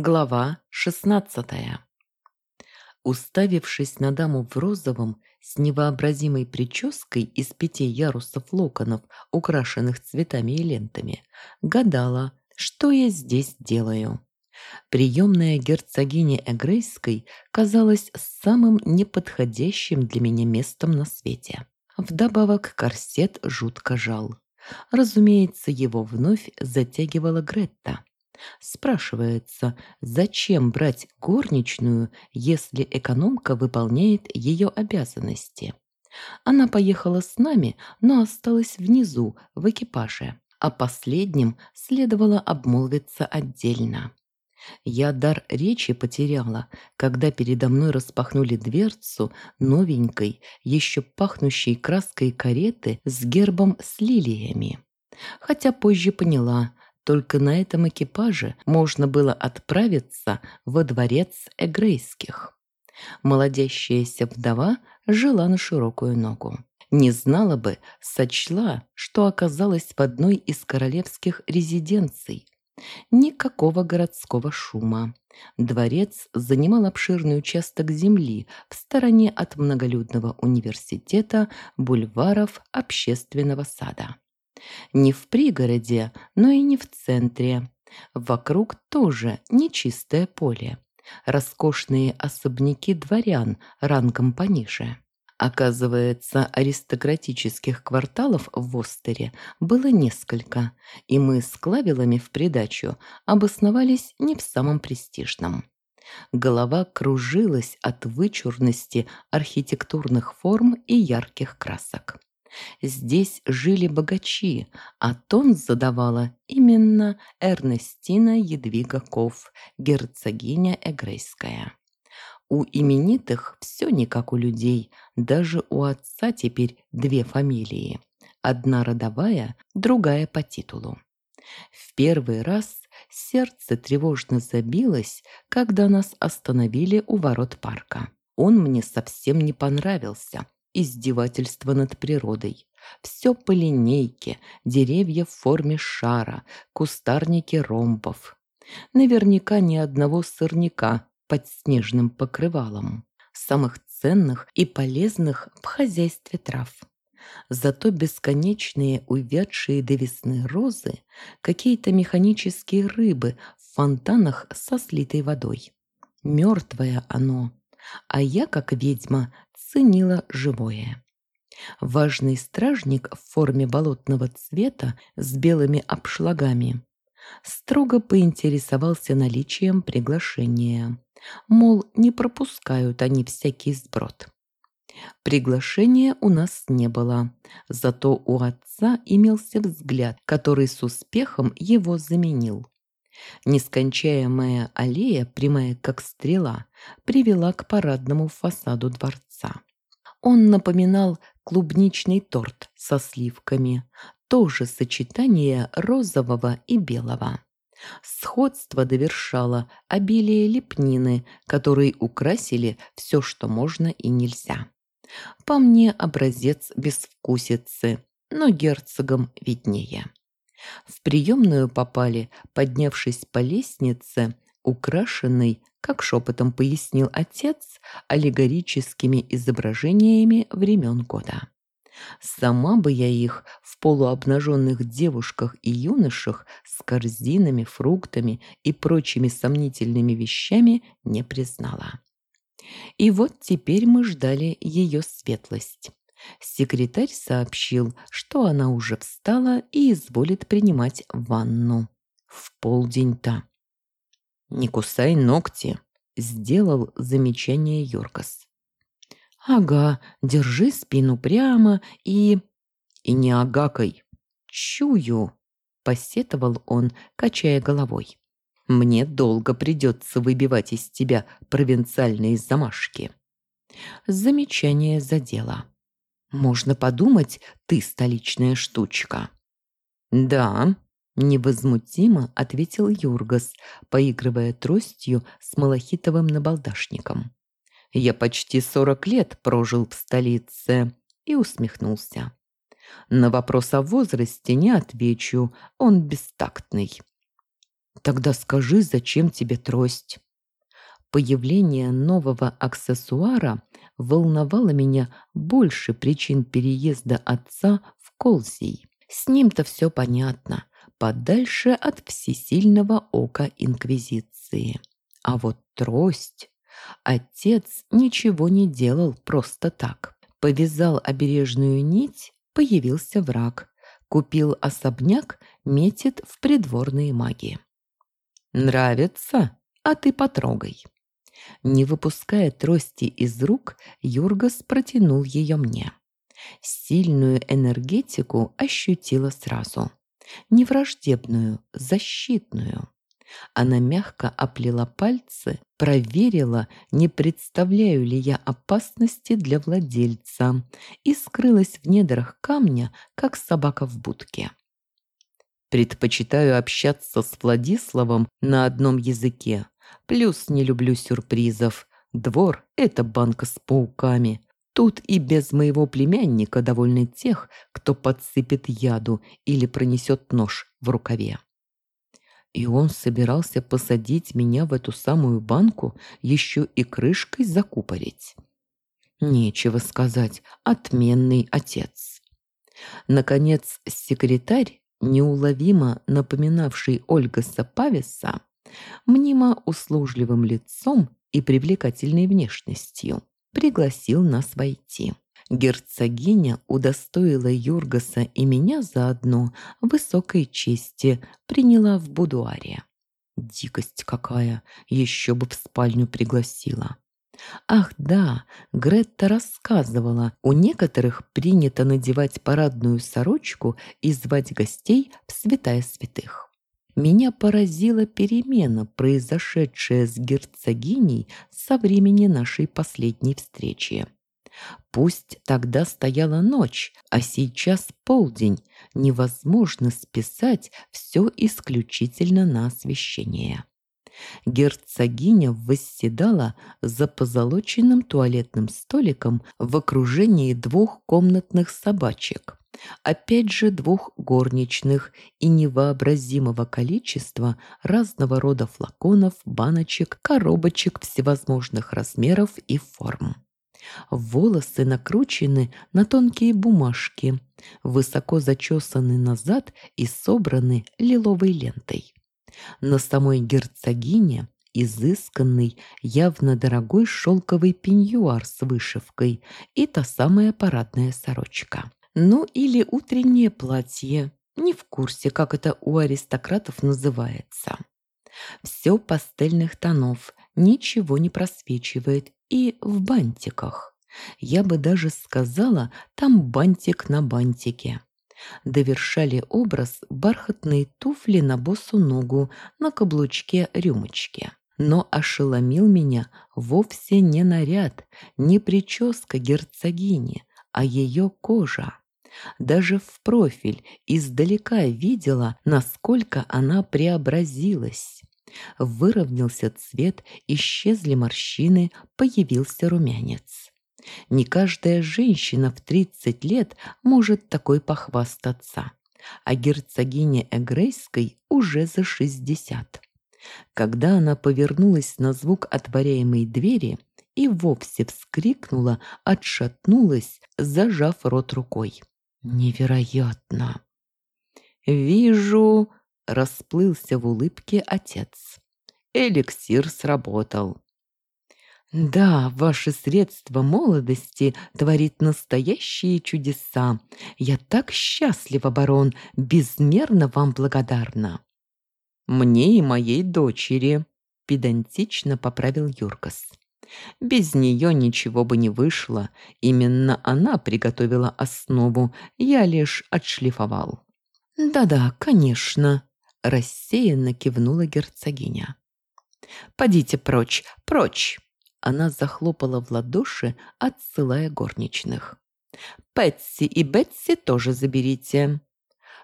Глава шестнадцатая. Уставившись на даму в розовом с невообразимой прической из пяти ярусов локонов, украшенных цветами и лентами, гадала, что я здесь делаю. Приемная герцогиня Эгрейской казалась самым неподходящим для меня местом на свете. Вдобавок корсет жутко жал. Разумеется, его вновь затягивала Гретта. Спрашивается, зачем брать горничную, если экономка выполняет ее обязанности? Она поехала с нами, но осталась внизу, в экипаже. а последнем следовало обмолвиться отдельно. Я дар речи потеряла, когда передо мной распахнули дверцу новенькой, еще пахнущей краской кареты с гербом с лилиями. Хотя позже поняла, только на этом экипаже можно было отправиться во дворец Эгрейских. Молодящаяся вдова жила на широкую ногу. Не знала бы, сочла, что оказалась в одной из королевских резиденций. Никакого городского шума. Дворец занимал обширный участок земли в стороне от многолюдного университета, бульваров, общественного сада. Не в пригороде, но и не в центре. Вокруг тоже нечистое поле. Роскошные особняки дворян рангом пониже. Оказывается, аристократических кварталов в Востере было несколько, и мы с клавилами в придачу обосновались не в самом престижном. Голова кружилась от вычурности архитектурных форм и ярких красок. Здесь жили богачи, а тон задавала именно Эрнестина Едвига Ков, герцогиня Эгрейская. У именитых все не как у людей, даже у отца теперь две фамилии. Одна родовая, другая по титулу. В первый раз сердце тревожно забилось, когда нас остановили у ворот парка. Он мне совсем не понравился – издевательство над природой. Все по линейке, деревья в форме шара, кустарники ромбов. Наверняка ни одного сорняка под снежным покрывалом. Самых ценных и полезных в хозяйстве трав. Зато бесконечные увядшие до весны розы, какие-то механические рыбы в фонтанах со слитой водой. Мертвое оно. А я, как ведьма, ценила живое. Важный стражник в форме болотного цвета с белыми обшлагами строго поинтересовался наличием приглашения. Мол, не пропускают они всякий сброд. Приглашения у нас не было, зато у отца имелся взгляд, который с успехом его заменил. Нескончаемая аллея, прямая как стрела, привела к парадному фасаду дворца. Он напоминал клубничный торт со сливками, тоже сочетание розового и белого. Сходство довершало обилие лепнины, которые украсили все, что можно и нельзя. По мне образец безвкусицы, но герцогам виднее. В приемную попали, поднявшись по лестнице, украшенной, как шепотом пояснил отец, аллегорическими изображениями времен года. Сама бы я их в полуобнаженных девушках и юношах с корзинами, фруктами и прочими сомнительными вещами не признала. И вот теперь мы ждали ее светлость. Секретарь сообщил, что она уже встала и изволит принимать ванну. В полдень-то. «Не кусай ногти», — сделал замечание Йоркас. «Ага, держи спину прямо и...» «И не агакай!» «Чую!» — посетовал он, качая головой. «Мне долго придется выбивать из тебя провинциальные замашки». Замечание задело. Можно подумать, ты столичная штучка. Да, невозмутимо ответил Юргас, поигрывая тростью с малахитовым набалдашником. Я почти сорок лет прожил в столице и усмехнулся. На вопрос о возрасте не отвечу, он бестактный. Тогда скажи, зачем тебе трость? Появление нового аксессуара волновало меня больше причин переезда отца в Колсий. С ним-то все понятно, подальше от всесильного ока Инквизиции. А вот трость... Отец ничего не делал просто так. Повязал обережную нить, появился враг. Купил особняк, метит в придворные маги. «Нравится? А ты потрогай». Не выпуская трости из рук, Юргас протянул ее мне. Сильную энергетику ощутила сразу. Не враждебную, защитную. Она мягко оплела пальцы, проверила, не представляю ли я опасности для владельца, и скрылась в недрах камня, как собака в будке. Предпочитаю общаться с Владиславом на одном языке, Плюс не люблю сюрпризов. Двор – это банка с пауками. Тут и без моего племянника довольны тех, кто подсыпет яду или пронесет нож в рукаве. И он собирался посадить меня в эту самую банку, еще и крышкой закупорить. Нечего сказать, отменный отец. Наконец, секретарь, неуловимо напоминавший Ольга Сапависа, мнимо услужливым лицом и привлекательной внешностью, пригласил нас войти. Герцогиня удостоила Юргаса и меня заодно высокой чести, приняла в будуаре. Дикость какая, еще бы в спальню пригласила. Ах да, Гретта рассказывала, у некоторых принято надевать парадную сорочку и звать гостей в святая святых. Меня поразила перемена, произошедшая с герцогиней со времени нашей последней встречи. Пусть тогда стояла ночь, а сейчас полдень, невозможно списать все исключительно на освещение. Герцогиня восседала за позолоченным туалетным столиком в окружении двух комнатных собачек опять же двух горничных и невообразимого количества разного рода флаконов, баночек, коробочек всевозможных размеров и форм. Волосы накручены на тонкие бумажки, высоко зачесаны назад и собраны лиловой лентой. На самой герцогине изысканный, явно дорогой шелковый пеньюар с вышивкой и та самая парадная сорочка. Ну или утреннее платье. Не в курсе, как это у аристократов называется. Все пастельных тонов, ничего не просвечивает и в бантиках. Я бы даже сказала, там бантик на бантике. Довершали образ бархатные туфли на босу ногу на каблучке рюмочки. Но ошеломил меня вовсе не наряд, не прическа герцогини, а ее кожа. Даже в профиль издалека видела, насколько она преобразилась. Выровнялся цвет, исчезли морщины, появился румянец. Не каждая женщина в 30 лет может такой похвастаться, а герцогине Эгрейской уже за 60. Когда она повернулась на звук отворяемой двери и вовсе вскрикнула, отшатнулась, зажав рот рукой. Невероятно. Вижу, расплылся в улыбке отец. Эликсир сработал. Да, ваше средство молодости творит настоящие чудеса. Я так счастлива, барон, безмерно вам благодарна. Мне и моей дочери, педантично поправил Юркас. Без нее ничего бы не вышло. Именно она приготовила основу, я лишь отшлифовал. «Да-да, конечно», – рассеянно кивнула герцогиня. «Подите прочь, прочь!» Она захлопала в ладоши, отсылая горничных. «Пэтси и Бетси тоже заберите».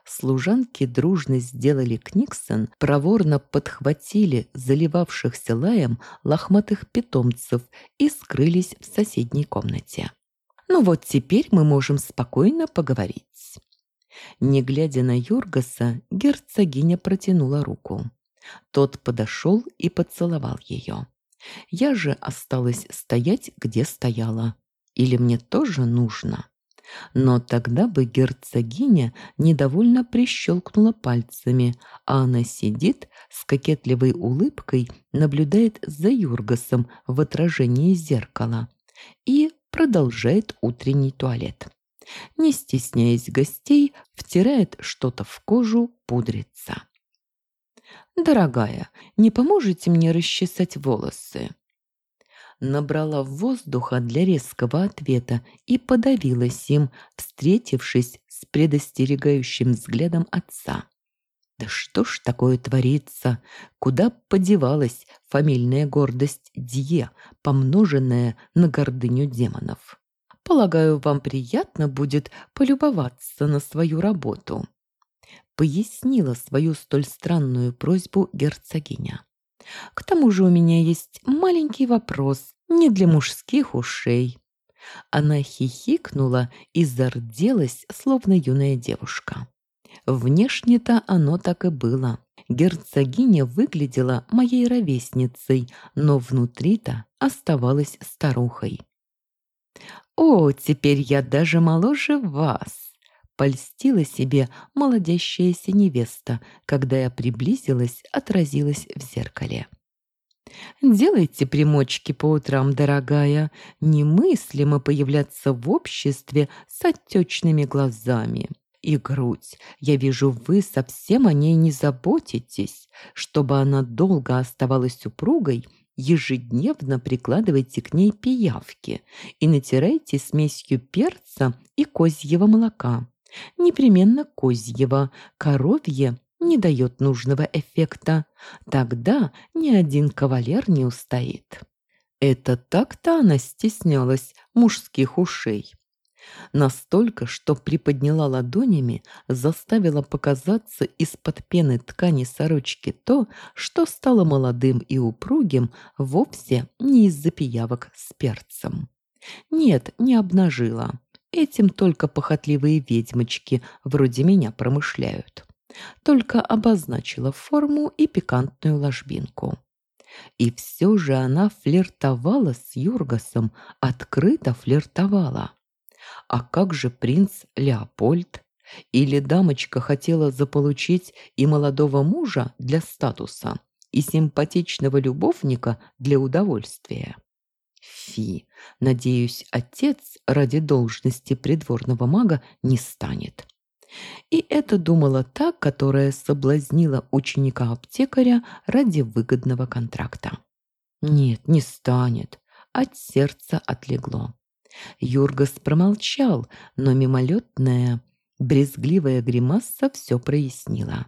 Служанки дружно сделали книксон, проворно подхватили заливавшихся лаем лохматых питомцев и скрылись в соседней комнате. Ну вот теперь мы можем спокойно поговорить. Не глядя на Юргаса, герцогиня протянула руку. Тот подошел и поцеловал ее. Я же осталась стоять, где стояла. Или мне тоже нужно? Но тогда бы герцогиня недовольно прищелкнула пальцами, а она сидит с кокетливой улыбкой, наблюдает за Юргасом в отражении зеркала и продолжает утренний туалет. Не стесняясь гостей, втирает что-то в кожу, пудрится. «Дорогая, не поможете мне расчесать волосы?» набрала воздуха для резкого ответа и подавилась им, встретившись с предостерегающим взглядом отца. Да что ж такое творится? Куда подевалась фамильная гордость Дье, помноженная на гордыню демонов? Полагаю, вам приятно будет полюбоваться на свою работу. Пояснила свою столь странную просьбу герцогиня. К тому же у меня есть маленький вопрос не для мужских ушей. Она хихикнула и зарделась, словно юная девушка. Внешне-то оно так и было. Герцогиня выглядела моей ровесницей, но внутри-то оставалась старухой. «О, теперь я даже моложе вас!» — польстила себе молодящаяся невеста, когда я приблизилась, отразилась в зеркале. Делайте примочки по утрам, дорогая. Немыслимо появляться в обществе с отечными глазами. И грудь. Я вижу, вы совсем о ней не заботитесь. Чтобы она долго оставалась супругой, ежедневно прикладывайте к ней пиявки и натирайте смесью перца и козьего молока. Непременно козьего, коровье не дает нужного эффекта. Тогда ни один кавалер не устоит. Это так-то она стеснялась мужских ушей. Настолько, что приподняла ладонями, заставила показаться из-под пены ткани сорочки то, что стало молодым и упругим вовсе не из-за пиявок с перцем. Нет, не обнажила. Этим только похотливые ведьмочки вроде меня промышляют только обозначила форму и пикантную ложбинку. И все же она флиртовала с Юргасом, открыто флиртовала. А как же принц Леопольд? Или дамочка хотела заполучить и молодого мужа для статуса, и симпатичного любовника для удовольствия? Фи, надеюсь, отец ради должности придворного мага не станет. И это думала та, которая соблазнила ученика-аптекаря ради выгодного контракта. Нет, не станет. От сердца отлегло. Юргас промолчал, но мимолетная, брезгливая гримаса все прояснила.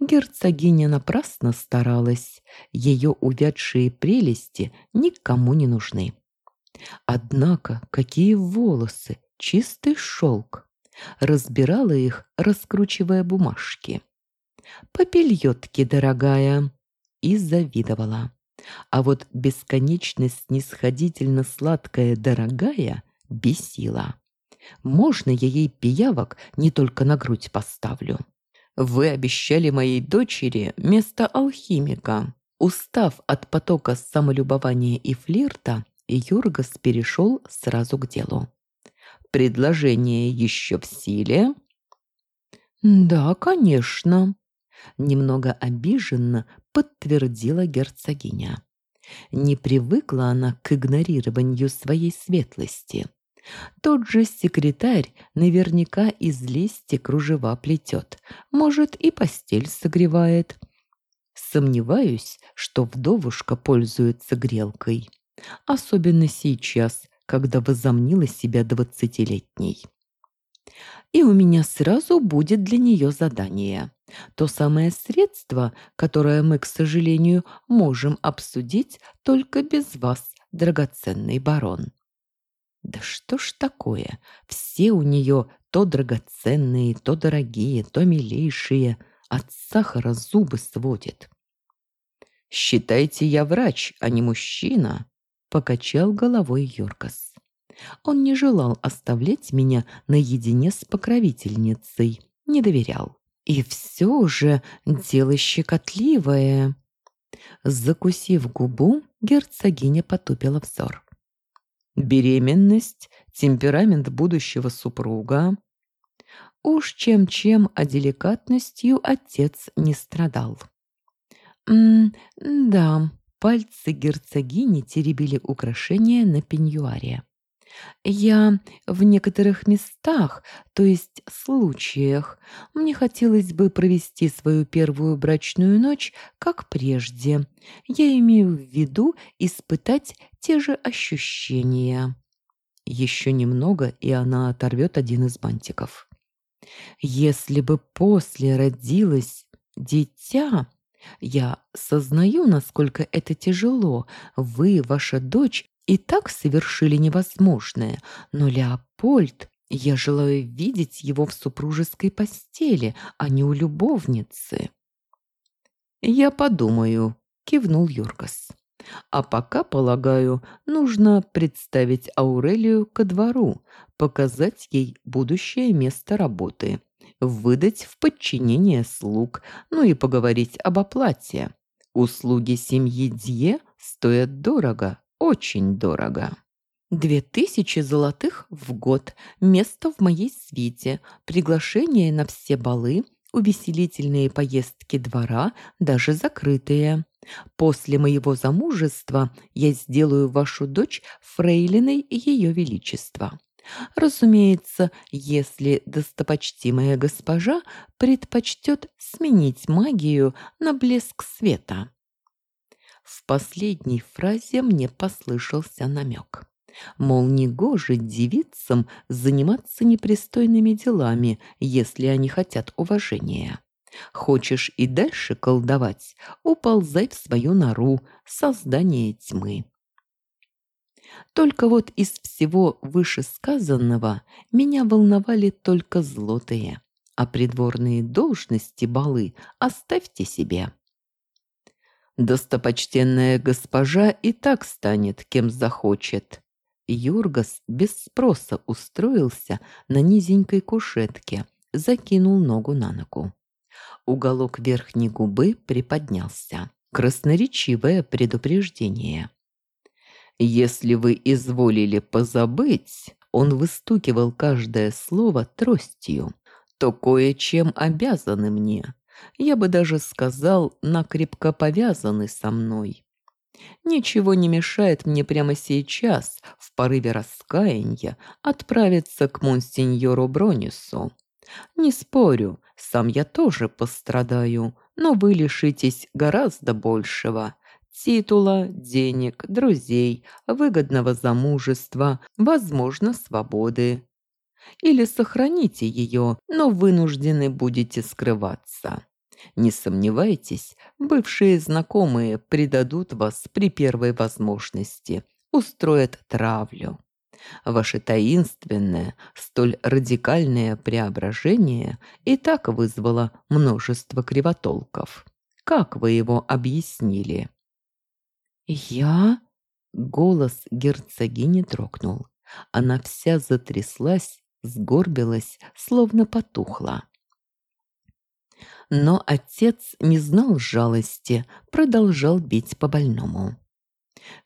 Герцогиня напрасно старалась, ее увядшие прелести никому не нужны. Однако какие волосы, чистый шелк разбирала их, раскручивая бумажки. «Попельётки, дорогая!» и завидовала. А вот бесконечность снисходительно сладкая «дорогая» бесила. Можно я ей пиявок не только на грудь поставлю? Вы обещали моей дочери место алхимика. Устав от потока самолюбования и флирта, Юргас перешел сразу к делу. Предложение еще в силе?» «Да, конечно», — немного обиженно подтвердила герцогиня. Не привыкла она к игнорированию своей светлости. Тот же секретарь наверняка из лести кружева плетет, может, и постель согревает. Сомневаюсь, что вдовушка пользуется грелкой. Особенно сейчас, когда возомнила себя двадцатилетней. И у меня сразу будет для нее задание. То самое средство, которое мы, к сожалению, можем обсудить только без вас, драгоценный барон. Да что ж такое? Все у нее то драгоценные, то дорогие, то милейшие. От сахара зубы сводит. «Считайте, я врач, а не мужчина», покачал головой Йоркас. Он не желал оставлять меня наедине с покровительницей, не доверял. И все же дело щекотливое. Закусив губу, герцогиня потупила взор. Беременность, темперамент будущего супруга. Уж чем-чем, а деликатностью отец не страдал. М да, пальцы герцогини теребили украшения на пеньюаре. Я в некоторых местах, то есть случаях, мне хотелось бы провести свою первую брачную ночь, как прежде. Я имею в виду испытать те же ощущения. Еще немного, и она оторвет один из бантиков. Если бы после родилось дитя, я сознаю, насколько это тяжело. Вы, ваша дочь, и так совершили невозможное, но Леопольд, я желаю видеть его в супружеской постели, а не у любовницы. «Я подумаю», — кивнул Юргас. «А пока, полагаю, нужно представить Аурелию ко двору, показать ей будущее место работы, выдать в подчинение слуг, ну и поговорить об оплате. Услуги семьи Дье стоят дорого, очень дорого. Две тысячи золотых в год, место в моей свите, приглашение на все балы, увеселительные поездки двора, даже закрытые. После моего замужества я сделаю вашу дочь фрейлиной Ее Величества. Разумеется, если достопочтимая госпожа предпочтет сменить магию на блеск света. В последней фразе мне послышался намек. Мол, негоже девицам заниматься непристойными делами, если они хотят уважения. Хочешь и дальше колдовать, уползай в свою нору, создание тьмы. Только вот из всего вышесказанного меня волновали только злотые, а придворные должности балы оставьте себе. Достопочтенная госпожа и так станет, кем захочет. Юргас без спроса устроился на низенькой кушетке, закинул ногу на ногу. Уголок верхней губы приподнялся. Красноречивое предупреждение. «Если вы изволили позабыть», он выстукивал каждое слово тростью, то кое-чем обязаны мне я бы даже сказал, накрепко повязаны со мной. Ничего не мешает мне прямо сейчас, в порыве раскаяния, отправиться к монсеньору Бронису. Не спорю, сам я тоже пострадаю, но вы лишитесь гораздо большего. Титула, денег, друзей, выгодного замужества, возможно, свободы. Или сохраните ее, но вынуждены будете скрываться. Не сомневайтесь, бывшие знакомые предадут вас при первой возможности, устроят травлю. Ваше таинственное, столь радикальное преображение и так вызвало множество кривотолков. Как вы его объяснили? «Я?» Голос герцогини трогнул. Она вся затряслась, сгорбилась, словно потухла. Но отец не знал жалости, продолжал бить по больному.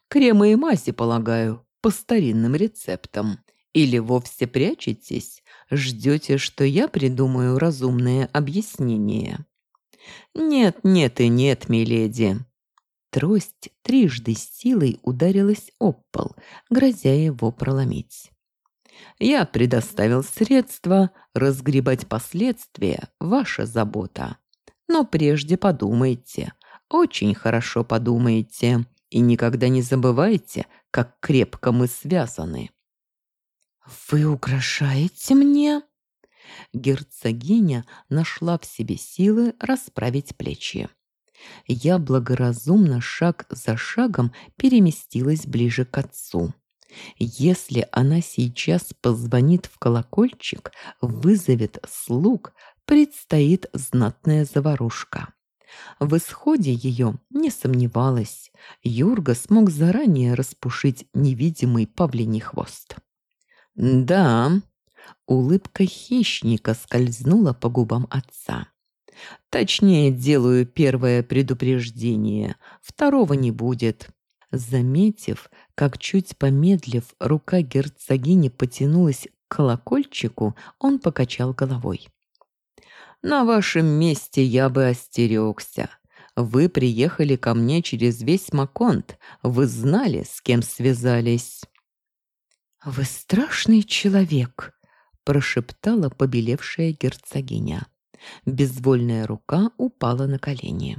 «Кремы и мази, полагаю, по старинным рецептам. Или вовсе прячетесь, ждете, что я придумаю разумное объяснение?» «Нет, нет и нет, миледи». Трость трижды силой ударилась об пол, грозя его проломить. Я предоставил средства, разгребать последствия – ваша забота. Но прежде подумайте, очень хорошо подумайте и никогда не забывайте, как крепко мы связаны. «Вы угрожаете мне?» Герцогиня нашла в себе силы расправить плечи. Я благоразумно шаг за шагом переместилась ближе к отцу. Если она сейчас позвонит в колокольчик, вызовет слуг, предстоит знатная заварушка. В исходе ее не сомневалась. Юрга смог заранее распушить невидимый павлиний хвост. «Да», — улыбка хищника скользнула по губам отца. Точнее, делаю первое предупреждение, второго не будет. Заметив, как чуть помедлив, рука герцогини потянулась к колокольчику, он покачал головой. «На вашем месте я бы остерегся. Вы приехали ко мне через весь Маконт. Вы знали, с кем связались». «Вы страшный человек», – прошептала побелевшая герцогиня. Безвольная рука упала на колени.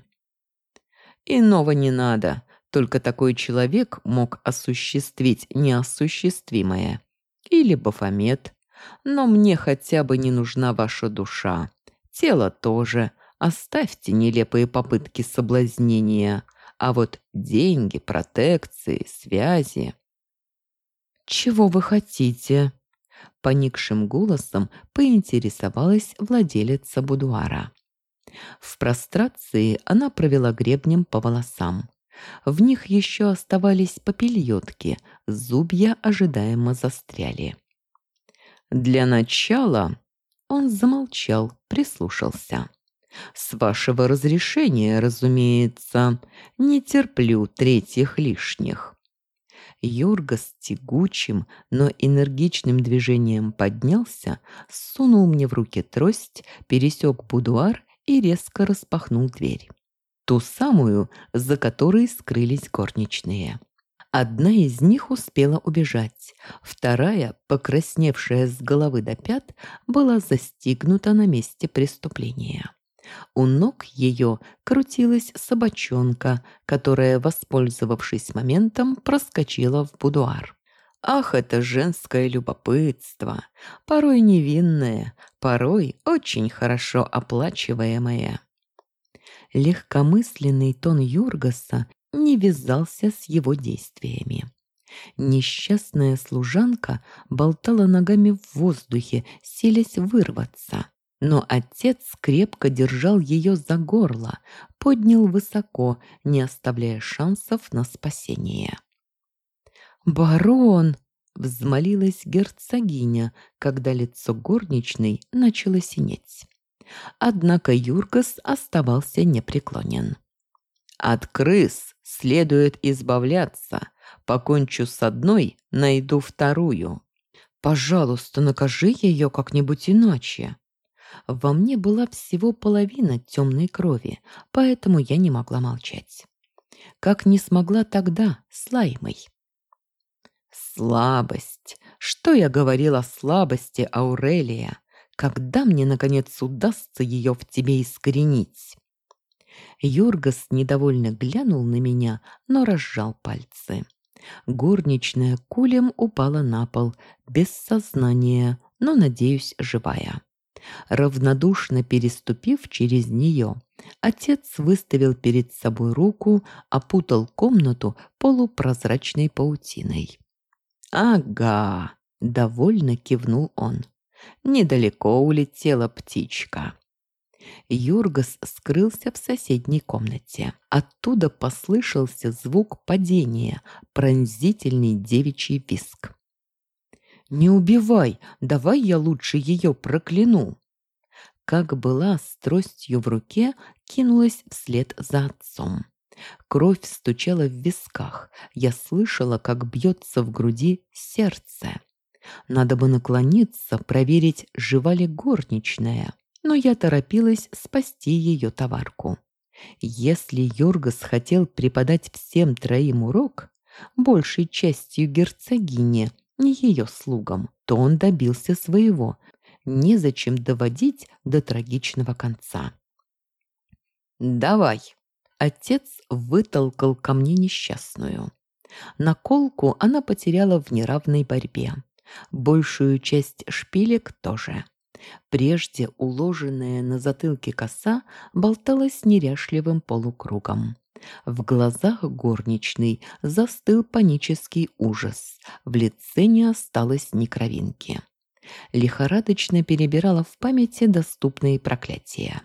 «Иного не надо. Только такой человек мог осуществить неосуществимое. Или Бафомет. Но мне хотя бы не нужна ваша душа. Тело тоже. Оставьте нелепые попытки соблазнения. А вот деньги, протекции, связи... «Чего вы хотите?» Поникшим голосом поинтересовалась владелица будуара. В прострации она провела гребнем по волосам. В них еще оставались попельотки, зубья ожидаемо застряли. «Для начала...» Он замолчал, прислушался. «С вашего разрешения, разумеется, не терплю третьих лишних». Юрга с тягучим, но энергичным движением поднялся, сунул мне в руки трость, пересек будуар и резко распахнул дверь. Ту самую, за которой скрылись горничные. Одна из них успела убежать, вторая, покрасневшая с головы до пят, была застигнута на месте преступления. У ног ее крутилась собачонка, которая, воспользовавшись моментом, проскочила в будуар. Ах, это женское любопытство, порой невинное, порой очень хорошо оплачиваемое. Легкомысленный тон Юргаса не вязался с его действиями. Несчастная служанка болтала ногами в воздухе, селись вырваться. Но отец крепко держал ее за горло, поднял высоко, не оставляя шансов на спасение. «Барон!» — взмолилась герцогиня, когда лицо горничной начало синеть. Однако Юргас оставался непреклонен. «От крыс следует избавляться. Покончу с одной, найду вторую. Пожалуйста, накажи ее как-нибудь иначе», во мне была всего половина темной крови, поэтому я не могла молчать. Как не смогла тогда с Лаймой. Слабость. Что я говорила о слабости, Аурелия? Когда мне, наконец, удастся ее в тебе искоренить? Йоргас недовольно глянул на меня, но разжал пальцы. Горничная кулем упала на пол, без сознания, но, надеюсь, живая. Равнодушно переступив через нее, отец выставил перед собой руку, опутал комнату полупрозрачной паутиной. «Ага!» — довольно кивнул он. «Недалеко улетела птичка». Юргас скрылся в соседней комнате. Оттуда послышался звук падения, пронзительный девичий виск. «Не убивай, давай я лучше ее прокляну». Как была с тростью в руке, кинулась вслед за отцом. Кровь стучала в висках, я слышала, как бьется в груди сердце. Надо бы наклониться, проверить, жива ли горничная, но я торопилась спасти ее товарку. Если Йоргас хотел преподать всем троим урок, большей частью герцогине, не ее слугам, то он добился своего. Незачем доводить до трагичного конца. «Давай!» Отец вытолкал ко мне несчастную. Наколку она потеряла в неравной борьбе. Большую часть шпилек тоже. Прежде уложенная на затылке коса болталась неряшливым полукругом. В глазах горничной застыл панический ужас. В лице не осталось ни кровинки. Лихорадочно перебирала в памяти доступные проклятия.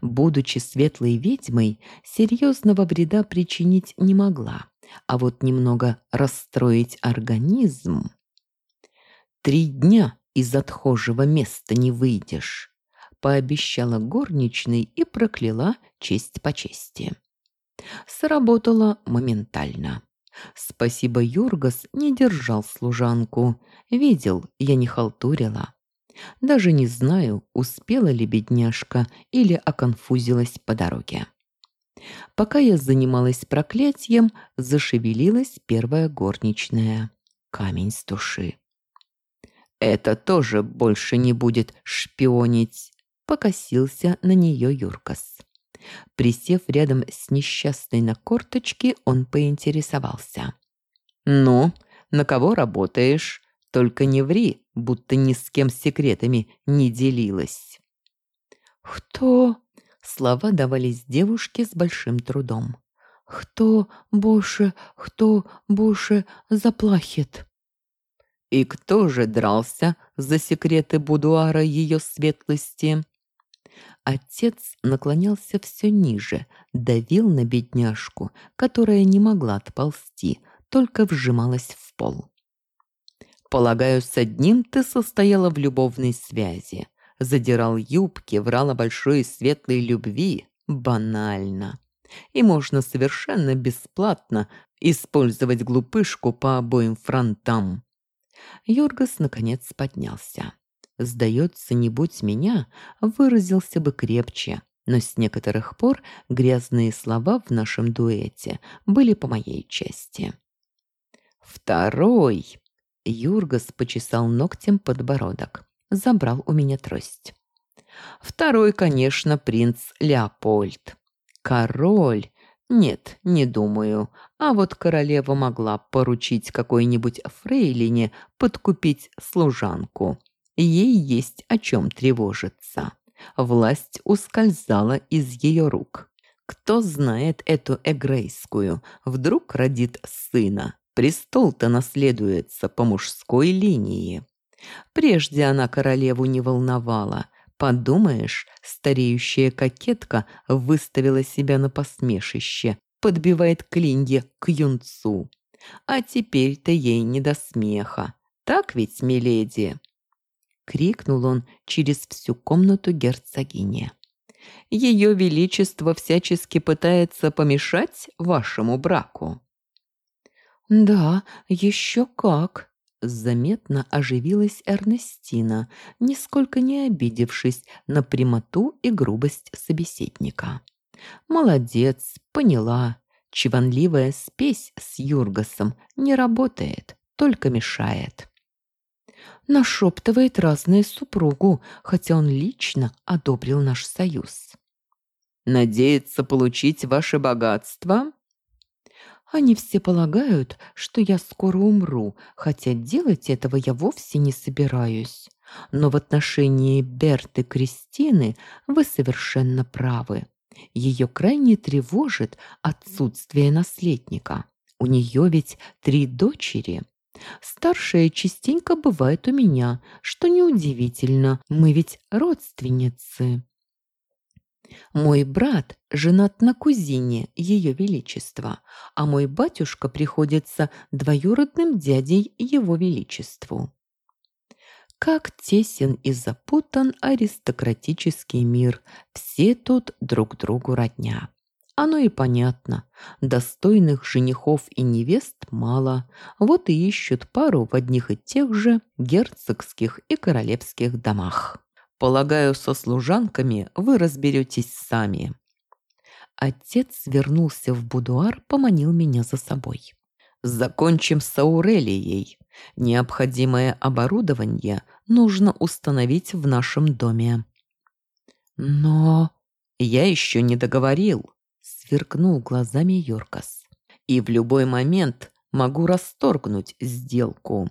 Будучи светлой ведьмой, серьезного вреда причинить не могла, а вот немного расстроить организм... Три дня из отхожего места не выйдешь. пообещала горничной и прокляла честь по чести. Сработало моментально. Спасибо, Юргас не держал служанку. Видел, я не халтурила. Даже не знаю, успела ли бедняжка или оконфузилась по дороге. Пока я занималась проклятием, зашевелилась первая горничная. Камень с души. «Это тоже больше не будет шпионить», — покосился на нее Юркас. Присев рядом с несчастной на корточке, он поинтересовался. «Ну, на кого работаешь? Только не ври, будто ни с кем секретами не делилась». «Кто?» Слова давались девушке с большим трудом. «Кто больше, кто больше заплахит?» «И кто же дрался за секреты будуара ее светлости?» Отец наклонялся все ниже, давил на бедняжку, которая не могла отползти, только вжималась в пол. «Полагаю, с одним ты состояла в любовной связи. Задирал юбки, врал о большой и светлой любви. Банально. И можно совершенно бесплатно использовать глупышку по обоим фронтам». Юргас наконец поднялся. Сдается, не будь меня, выразился бы крепче, но с некоторых пор грязные слова в нашем дуэте были по моей части. «Второй!» Юргас почесал ногтем подбородок. Забрал у меня трость. «Второй, конечно, принц Леопольд. Король. Нет, не думаю. А вот королева могла поручить какой-нибудь фрейлине подкупить служанку. Ей есть о чем тревожиться. Власть ускользала из ее рук. Кто знает эту эгрейскую? Вдруг родит сына. Престол-то наследуется по мужской линии. Прежде она королеву не волновала. Подумаешь, стареющая кокетка выставила себя на посмешище, подбивает клинья к юнцу. А теперь-то ей не до смеха. Так ведь, миледи? — крикнул он через всю комнату герцогине. «Ее Величество всячески пытается помешать вашему браку». «Да, еще как!» — заметно оживилась Эрнестина, нисколько не обидевшись на прямоту и грубость собеседника. «Молодец, поняла. Чванливая спесь с Юргасом не работает, только мешает» нашептывает разное супругу, хотя он лично одобрил наш союз. «Надеется получить ваше богатство?» Они все полагают, что я скоро умру, хотя делать этого я вовсе не собираюсь. Но в отношении Берты Кристины вы совершенно правы. Ее крайне тревожит отсутствие наследника. У нее ведь три дочери. Старшая частенько бывает у меня, что неудивительно, мы ведь родственницы. Мой брат женат на кузине Ее Величества, а мой батюшка приходится двоюродным дядей Его Величеству. Как тесен и запутан аристократический мир, все тут друг другу родня. Оно и понятно. Достойных женихов и невест мало, вот и ищут пару в одних и тех же герцогских и королевских домах. Полагаю, со служанками вы разберетесь сами. Отец вернулся в будуар, поманил меня за собой. Закончим с Аурелией. Необходимое оборудование нужно установить в нашем доме. Но я еще не договорил сверкнул глазами Йоркас. «И в любой момент могу расторгнуть сделку.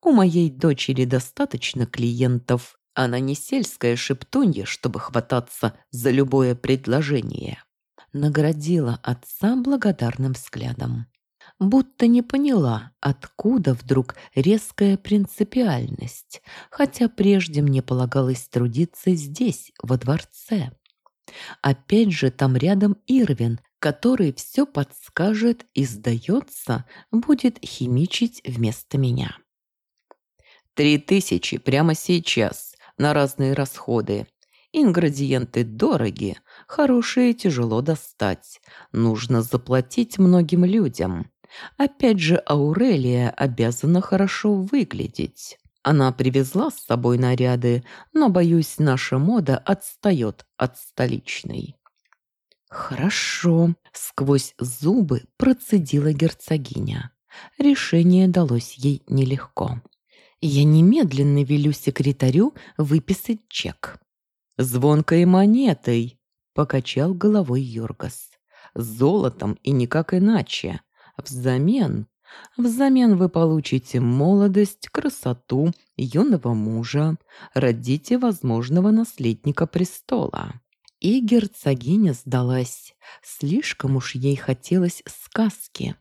У моей дочери достаточно клиентов. Она не сельская шептунья, чтобы хвататься за любое предложение». Наградила отца благодарным взглядом. Будто не поняла, откуда вдруг резкая принципиальность, хотя прежде мне полагалось трудиться здесь, во дворце. Опять же там рядом Ирвин, который все подскажет и, сдается, будет химичить вместо меня. «Три тысячи прямо сейчас на разные расходы. Ингредиенты дороги, хорошие тяжело достать. Нужно заплатить многим людям. Опять же, Аурелия обязана хорошо выглядеть. Она привезла с собой наряды, но, боюсь, наша мода отстает от столичной. «Хорошо», — сквозь зубы процедила герцогиня. Решение далось ей нелегко. «Я немедленно велю секретарю выписать чек». «Звонкой монетой», — покачал головой Йоргас. «Золотом и никак иначе. Взамен Взамен вы получите молодость, красоту, юного мужа, родите возможного наследника престола. И герцогиня сдалась. Слишком уж ей хотелось сказки.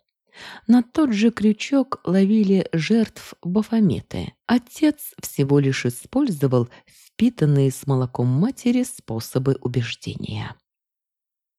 На тот же крючок ловили жертв Бафометы. Отец всего лишь использовал впитанные с молоком матери способы убеждения.